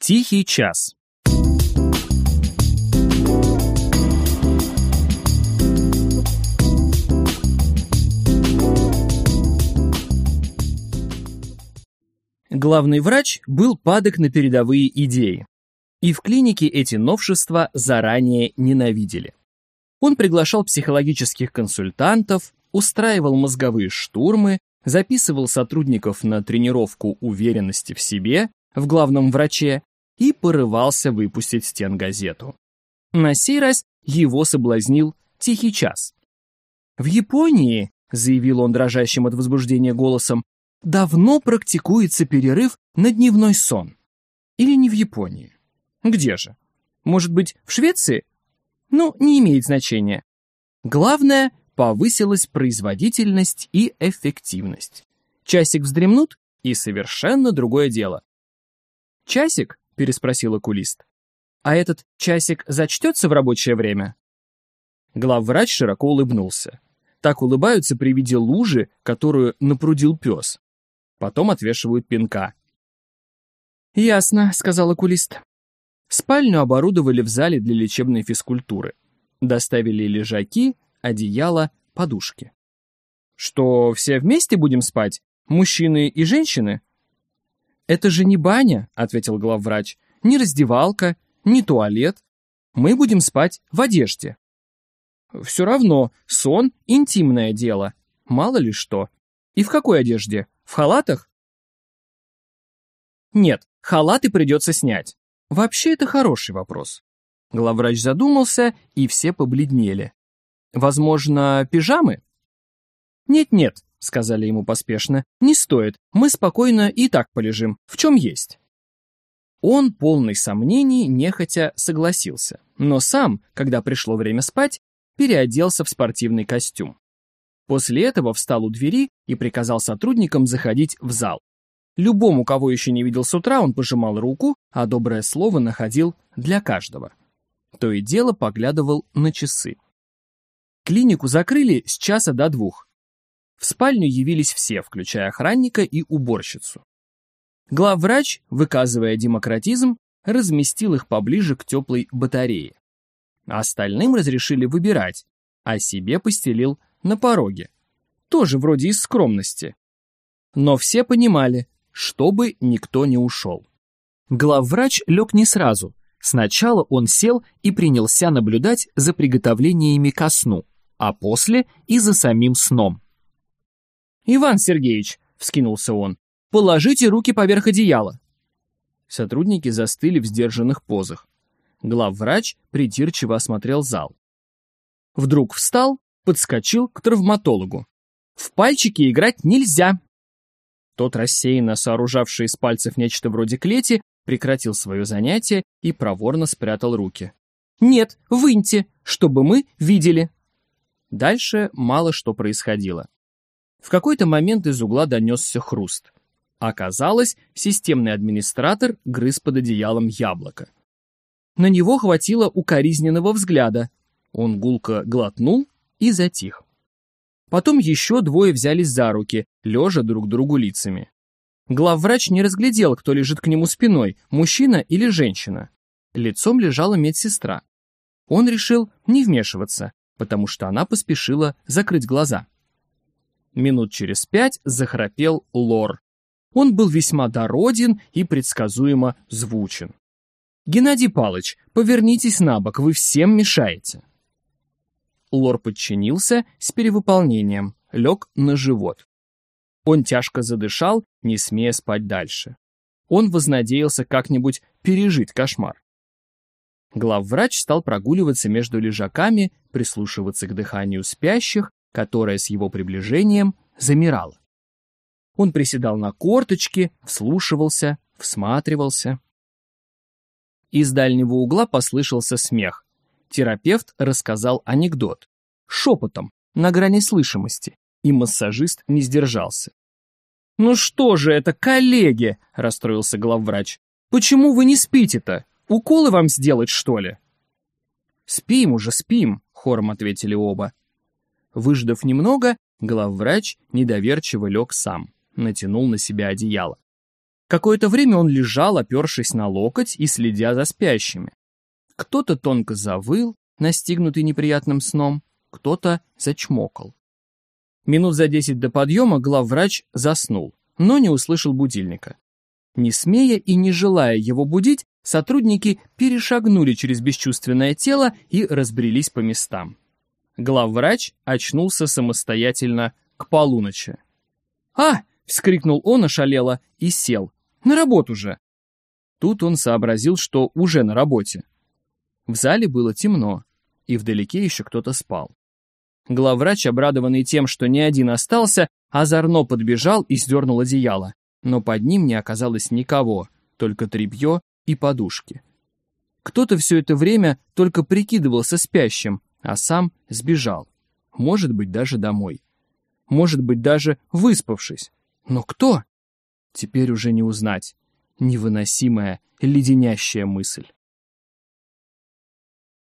Тихий час. Главный врач был падок на передовые идеи. И в клинике эти новшества заранее ненавидели. Он приглашал психологических консультантов, устраивал мозговые штурмы, записывал сотрудников на тренировку уверенности в себе в главном враче и порывался выпустить стенгазету. На сей раз его соблазнил «Тихий час». В Японии, заявил он дрожащим от возбуждения голосом, давно практикуется перерыв на дневной сон. Или не в Японии? Где же? Может быть, в Швеции? Ну, не имеет значения. Главное, повысилась производительность и эффективность. Часик вздремнут, и совершенно другое дело. «Часик?» — переспросил окулист. «А этот часик зачтется в рабочее время?» Главврач широко улыбнулся. Так улыбаются при виде лужи, которую напрудил пес. Потом отвешивают пинка. «Ясно», — сказал окулист. Спальню оборудовали в зале для лечебной физкультуры. Доставили лежаки, одеяло, подушки. «Что, все вместе будем спать? Мужчины и женщины?» «Это же не баня», — ответил главврач, — «не раздевалка, не туалет. Мы будем спать в одежде». «Все равно, сон — интимное дело. Мало ли что. И в какой одежде? В халатах?» «Нет, халаты придется снять. Вообще это хороший вопрос». Главврач задумался, и все побледнели. «Возможно, пижамы?» «Нет-нет», — сказали ему поспешно, — «не стоит, мы спокойно и так полежим, в чем есть». Он, полный сомнений, нехотя согласился, но сам, когда пришло время спать, переоделся в спортивный костюм. После этого встал у двери и приказал сотрудникам заходить в зал. Любому, кого еще не видел с утра, он пожимал руку, а доброе слово находил для каждого. То и дело поглядывал на часы. Клинику закрыли с часа до двух. В спальню явились все, включая охранника и уборщицу. Главврач, выказывая демократизм, разместил их поближе к теплой батарее. Остальным разрешили выбирать, а себе постелил на пороге. Тоже вроде из скромности. Но все понимали, чтобы никто не ушел. Главврач лег не сразу. Сначала он сел и принялся наблюдать за приготовлениями ко сну, а после и за самим сном. «Иван Сергеевич», — вскинулся он, — «положите руки поверх одеяла». Сотрудники застыли в сдержанных позах. Главврач придирчиво осмотрел зал. Вдруг встал, подскочил к травматологу. «В пальчики играть нельзя!» Тот, рассеянно сооружавший из пальцев нечто вроде клети, прекратил свое занятие и проворно спрятал руки. «Нет, выньте, чтобы мы видели!» Дальше мало что происходило. В какой-то момент из угла донесся хруст. Оказалось, системный администратор грыз под одеялом яблоко. На него хватило укоризненного взгляда. Он гулко глотнул и затих. Потом еще двое взялись за руки, лежа друг другу лицами. Главврач не разглядел, кто лежит к нему спиной, мужчина или женщина. Лицом лежала медсестра. Он решил не вмешиваться, потому что она поспешила закрыть глаза. Минут через пять захрапел Лор. Он был весьма дороден и предсказуемо звучен. «Геннадий Палыч, повернитесь на бок, вы всем мешаете». Лор подчинился с перевыполнением, лег на живот. Он тяжко задышал, не смея спать дальше. Он вознадеялся как-нибудь пережить кошмар. Главврач стал прогуливаться между лежаками, прислушиваться к дыханию спящих, которое с его приближением замирало. Он приседал на корточки, вслушивался, всматривался. Из дальнего угла послышался смех. Терапевт рассказал анекдот. Шепотом, на грани слышимости, и массажист не сдержался. «Ну что же это, коллеги!» – расстроился главврач. «Почему вы не спите-то? Уколы вам сделать, что ли?» «Спим уже, спим», — хором ответили оба. Выждав немного, главврач недоверчиво лег сам, натянул на себя одеяло. Какое-то время он лежал, опершись на локоть и следя за спящими. Кто-то тонко завыл, настигнутый неприятным сном, кто-то зачмокал. Минут за десять до подъема главврач заснул, но не услышал будильника. Не смея и не желая его будить, сотрудники перешагнули через бесчувственное тело и разбрелись по местам. Главврач очнулся самостоятельно к полуночи. «А!» — вскрикнул он ошалело и сел. «На работу же!» Тут он сообразил, что уже на работе. В зале было темно, и вдалеке еще кто-то спал. Главврач, обрадованный тем, что не один остался, озорно подбежал и сдернул одеяло, но под ним не оказалось никого, только тряпье и подушки. Кто-то все это время только прикидывался спящим, а сам сбежал. Может быть, даже домой. Может быть, даже выспавшись. Но кто? Теперь уже не узнать. Невыносимая, леденящая мысль.